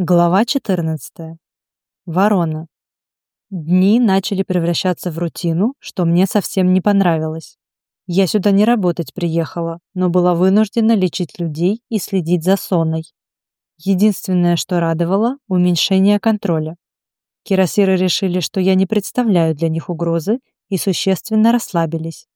Глава 14. Ворона. Дни начали превращаться в рутину, что мне совсем не понравилось. Я сюда не работать приехала, но была вынуждена лечить людей и следить за соной. Единственное, что радовало – уменьшение контроля. Кирасиры решили, что я не представляю для них угрозы и существенно расслабились.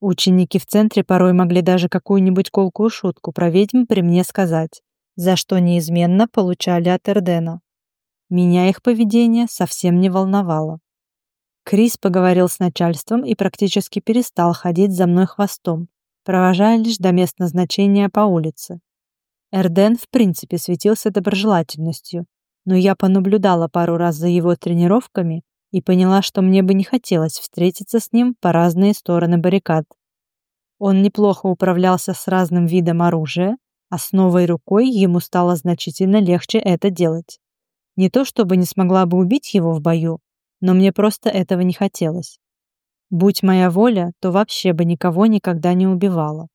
Ученики в центре порой могли даже какую-нибудь колкую шутку про ведьм при мне сказать за что неизменно получали от Эрдена. Меня их поведение совсем не волновало. Крис поговорил с начальством и практически перестал ходить за мной хвостом, провожая лишь до мест назначения по улице. Эрден в принципе светился доброжелательностью, но я понаблюдала пару раз за его тренировками и поняла, что мне бы не хотелось встретиться с ним по разные стороны баррикад. Он неплохо управлялся с разным видом оружия, а с новой рукой ему стало значительно легче это делать. Не то чтобы не смогла бы убить его в бою, но мне просто этого не хотелось. Будь моя воля, то вообще бы никого никогда не убивала.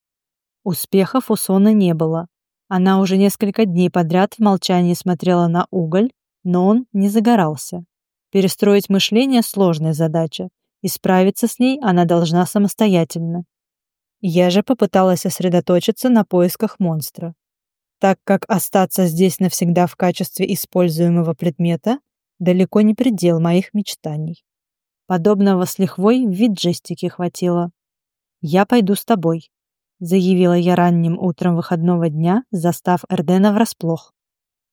Успехов у Соны не было. Она уже несколько дней подряд в молчании смотрела на уголь, но он не загорался. Перестроить мышление – сложная задача, и справиться с ней она должна самостоятельно. Я же попыталась сосредоточиться на поисках монстра, так как остаться здесь навсегда в качестве используемого предмета далеко не предел моих мечтаний. Подобного с лихвой в вид жестики хватило. «Я пойду с тобой», — заявила я ранним утром выходного дня, застав Эрдена врасплох.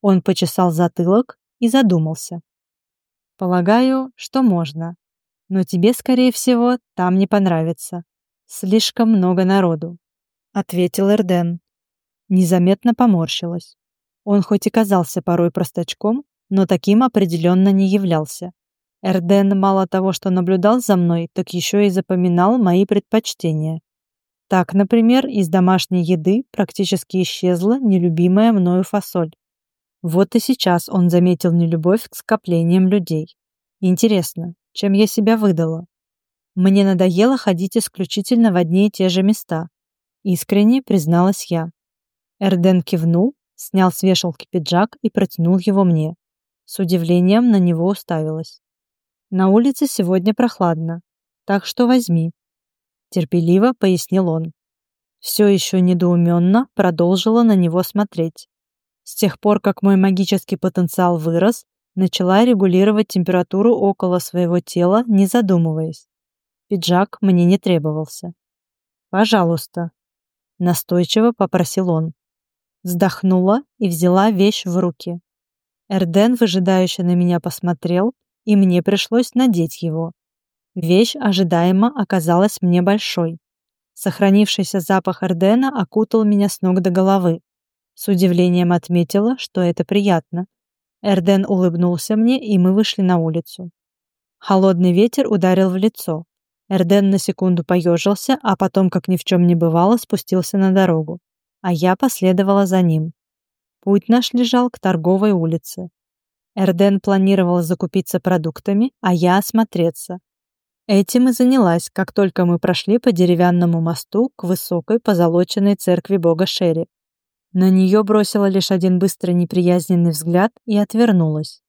Он почесал затылок и задумался. «Полагаю, что можно, но тебе, скорее всего, там не понравится. «Слишком много народу», — ответил Эрден. Незаметно поморщилась. Он хоть и казался порой простачком, но таким определенно не являлся. Эрден мало того, что наблюдал за мной, так еще и запоминал мои предпочтения. Так, например, из домашней еды практически исчезла нелюбимая мною фасоль. Вот и сейчас он заметил нелюбовь к скоплениям людей. Интересно, чем я себя выдала? Мне надоело ходить исключительно в одни и те же места. Искренне призналась я. Эрден кивнул, снял с вешалки пиджак и протянул его мне. С удивлением на него уставилась. «На улице сегодня прохладно, так что возьми», — терпеливо пояснил он. Все еще недоуменно продолжила на него смотреть. С тех пор, как мой магический потенциал вырос, начала регулировать температуру около своего тела, не задумываясь. Пиджак мне не требовался. «Пожалуйста», — настойчиво попросил он. Вздохнула и взяла вещь в руки. Эрден выжидающе на меня посмотрел, и мне пришлось надеть его. Вещь ожидаемо оказалась мне большой. Сохранившийся запах Эрдена окутал меня с ног до головы. С удивлением отметила, что это приятно. Эрден улыбнулся мне, и мы вышли на улицу. Холодный ветер ударил в лицо. Эрден на секунду поежился, а потом, как ни в чем не бывало, спустился на дорогу. А я последовала за ним. Путь наш лежал к торговой улице. Эрден планировал закупиться продуктами, а я осмотреться. Этим и занялась, как только мы прошли по деревянному мосту к высокой позолоченной церкви бога Шерри. На нее бросила лишь один быстрый неприязненный взгляд и отвернулась.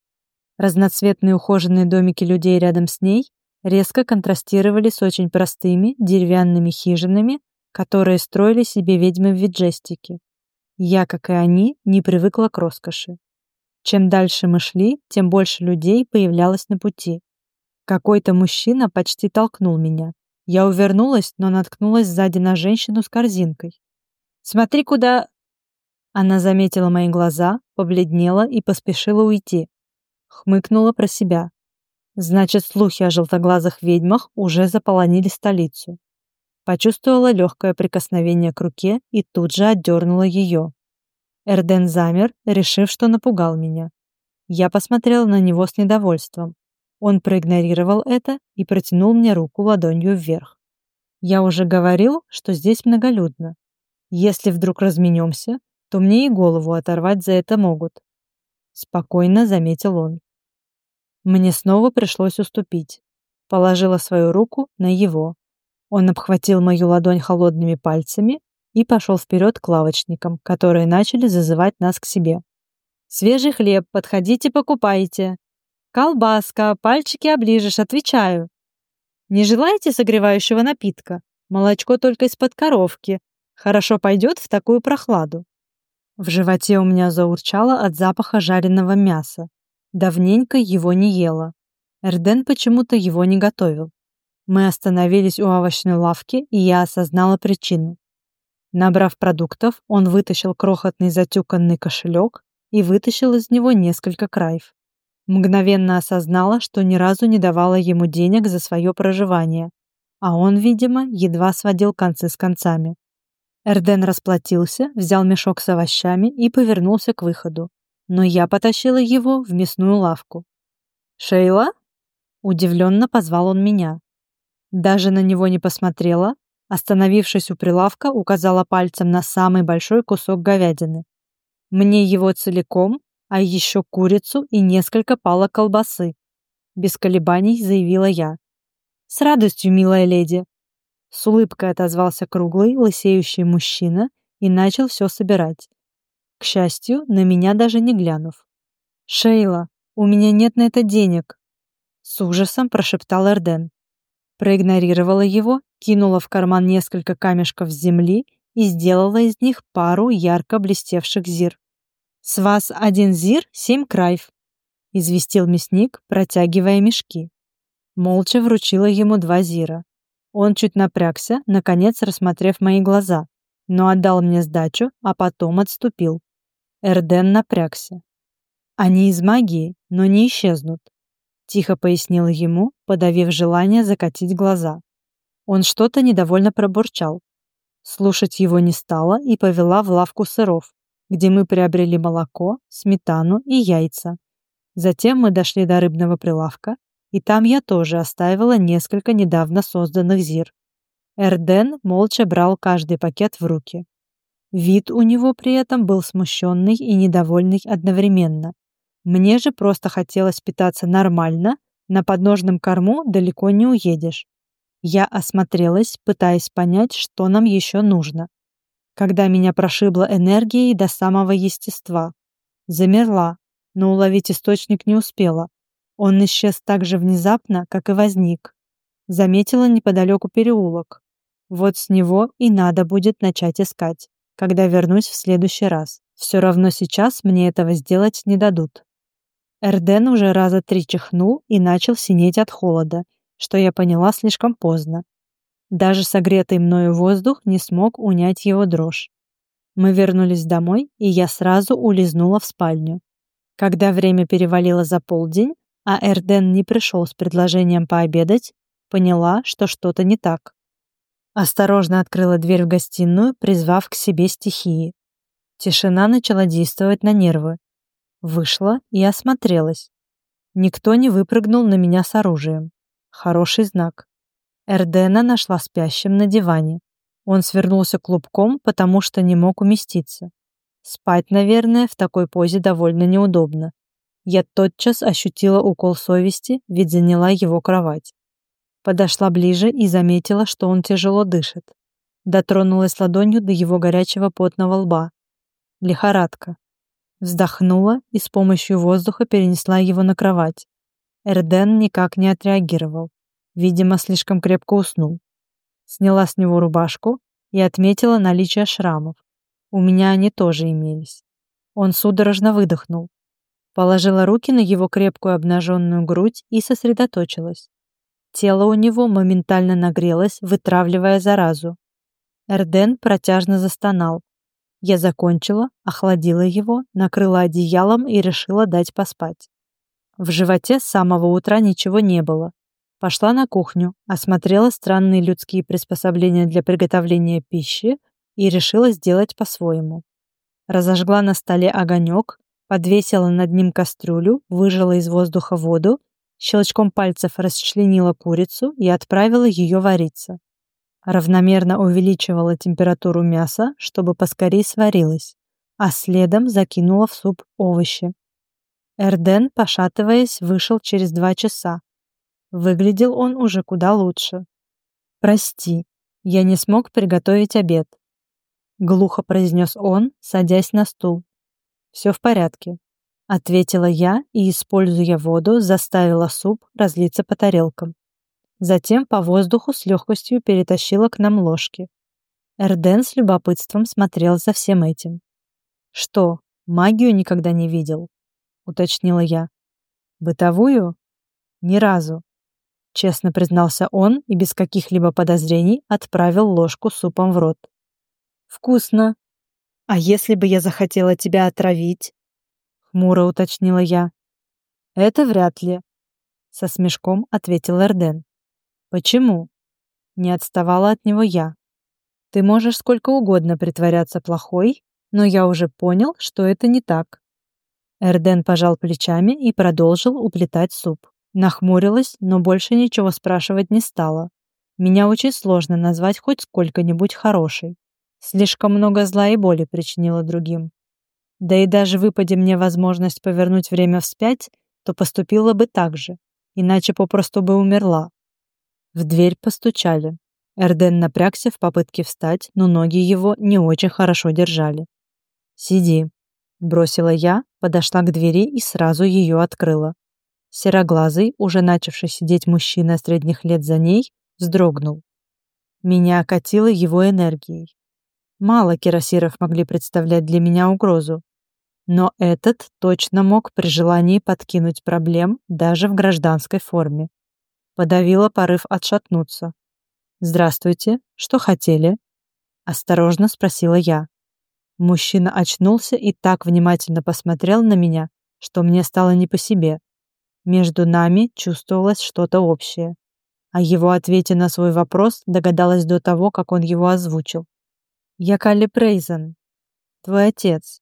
Разноцветные ухоженные домики людей рядом с ней резко контрастировали с очень простыми деревянными хижинами, которые строили себе ведьмы в Виджестике. Я, как и они, не привыкла к роскоши. Чем дальше мы шли, тем больше людей появлялось на пути. Какой-то мужчина почти толкнул меня. Я увернулась, но наткнулась сзади на женщину с корзинкой. «Смотри, куда...» Она заметила мои глаза, побледнела и поспешила уйти. Хмыкнула про себя. Значит, слухи о желтоглазых ведьмах уже заполонили столицу. Почувствовала легкое прикосновение к руке и тут же отдернула ее. Эрден замер, решив, что напугал меня. Я посмотрела на него с недовольством. Он проигнорировал это и протянул мне руку ладонью вверх. Я уже говорил, что здесь многолюдно. Если вдруг разменемся, то мне и голову оторвать за это могут. Спокойно заметил он. Мне снова пришлось уступить. Положила свою руку на его. Он обхватил мою ладонь холодными пальцами и пошел вперед к лавочникам, которые начали зазывать нас к себе. Свежий хлеб, подходите, покупайте. Колбаска, пальчики оближешь, отвечаю. Не желаете согревающего напитка? Молочко только из-под коровки. Хорошо пойдет в такую прохладу. В животе у меня заурчало от запаха жареного мяса. Давненько его не ела. Эрден почему-то его не готовил. Мы остановились у овощной лавки, и я осознала причину. Набрав продуктов, он вытащил крохотный затюканный кошелек и вытащил из него несколько краев. Мгновенно осознала, что ни разу не давала ему денег за свое проживание, а он, видимо, едва сводил концы с концами. Эрден расплатился, взял мешок с овощами и повернулся к выходу, но я потащила его в мясную лавку. «Шейла?» – удивленно позвал он меня. Даже на него не посмотрела, остановившись у прилавка, указала пальцем на самый большой кусок говядины. Мне его целиком, а еще курицу и несколько палок колбасы. Без колебаний заявила я. С радостью, милая леди. С улыбкой отозвался круглый, лысеющий мужчина и начал все собирать. К счастью, на меня даже не глянув. «Шейла, у меня нет на это денег!» С ужасом прошептал Эрден проигнорировала его, кинула в карман несколько камешков земли и сделала из них пару ярко блестевших зир. «С вас один зир, семь крайв», — известил мясник, протягивая мешки. Молча вручила ему два зира. Он чуть напрягся, наконец рассмотрев мои глаза, но отдал мне сдачу, а потом отступил. Эрден напрягся. Они из магии, но не исчезнут тихо пояснила ему, подавив желание закатить глаза. Он что-то недовольно пробурчал. Слушать его не стала и повела в лавку сыров, где мы приобрели молоко, сметану и яйца. Затем мы дошли до рыбного прилавка, и там я тоже оставила несколько недавно созданных зир. Эрден молча брал каждый пакет в руки. Вид у него при этом был смущенный и недовольный одновременно. Мне же просто хотелось питаться нормально, на подножном корму далеко не уедешь. Я осмотрелась, пытаясь понять, что нам еще нужно. Когда меня прошибла энергией до самого естества. Замерла, но уловить источник не успела. Он исчез так же внезапно, как и возник. Заметила неподалеку переулок. Вот с него и надо будет начать искать, когда вернусь в следующий раз. Все равно сейчас мне этого сделать не дадут. Эрден уже раза три чихнул и начал синеть от холода, что я поняла слишком поздно. Даже согретый мною воздух не смог унять его дрожь. Мы вернулись домой, и я сразу улизнула в спальню. Когда время перевалило за полдень, а Эрден не пришел с предложением пообедать, поняла, что что-то не так. Осторожно открыла дверь в гостиную, призвав к себе стихии. Тишина начала действовать на нервы. Вышла и осмотрелась. Никто не выпрыгнул на меня с оружием. Хороший знак. Эрдена нашла спящим на диване. Он свернулся клубком, потому что не мог уместиться. Спать, наверное, в такой позе довольно неудобно. Я тотчас ощутила укол совести, ведь заняла его кровать. Подошла ближе и заметила, что он тяжело дышит. Дотронулась ладонью до его горячего потного лба. Лихорадка. Вздохнула и с помощью воздуха перенесла его на кровать. Эрден никак не отреагировал. Видимо, слишком крепко уснул. Сняла с него рубашку и отметила наличие шрамов. У меня они тоже имелись. Он судорожно выдохнул. Положила руки на его крепкую обнаженную грудь и сосредоточилась. Тело у него моментально нагрелось, вытравливая заразу. Эрден протяжно застонал, я закончила, охладила его, накрыла одеялом и решила дать поспать. В животе с самого утра ничего не было. Пошла на кухню, осмотрела странные людские приспособления для приготовления пищи и решила сделать по-своему. Разожгла на столе огонек, подвесила над ним кастрюлю, выжила из воздуха воду, щелчком пальцев расчленила курицу и отправила ее вариться равномерно увеличивала температуру мяса, чтобы поскорей сварилось, а следом закинула в суп овощи. Эрден, пошатываясь, вышел через два часа. Выглядел он уже куда лучше. «Прости, я не смог приготовить обед», — глухо произнес он, садясь на стул. «Все в порядке. Ответила я и, используя воду, заставила суп разлиться по тарелкам. Затем по воздуху с легкостью перетащила к нам ложки. Эрден с любопытством смотрел за всем этим. «Что, магию никогда не видел?» — уточнила я. «Бытовую?» «Ни разу», — честно признался он и без каких-либо подозрений отправил ложку супом в рот. «Вкусно. А если бы я захотела тебя отравить?» — хмуро уточнила я. «Это вряд ли», — со смешком ответил Эрден. «Почему?» — не отставала от него я. «Ты можешь сколько угодно притворяться плохой, но я уже понял, что это не так». Эрден пожал плечами и продолжил уплетать суп. Нахмурилась, но больше ничего спрашивать не стала. Меня очень сложно назвать хоть сколько-нибудь хорошей. Слишком много зла и боли причинила другим. Да и даже выпади мне возможность повернуть время вспять, то поступила бы так же, иначе попросту бы умерла. В дверь постучали. Эрден напрягся в попытке встать, но ноги его не очень хорошо держали. «Сиди», — бросила я, подошла к двери и сразу ее открыла. Сероглазый, уже начавший сидеть мужчина средних лет за ней, вздрогнул. Меня окатило его энергией. Мало кирасиров могли представлять для меня угрозу, но этот точно мог при желании подкинуть проблем даже в гражданской форме. Подавила порыв отшатнуться. «Здравствуйте, что хотели?» Осторожно спросила я. Мужчина очнулся и так внимательно посмотрел на меня, что мне стало не по себе. Между нами чувствовалось что-то общее. О его ответе на свой вопрос догадалась до того, как он его озвучил. «Я Калли Прейзен, твой отец»,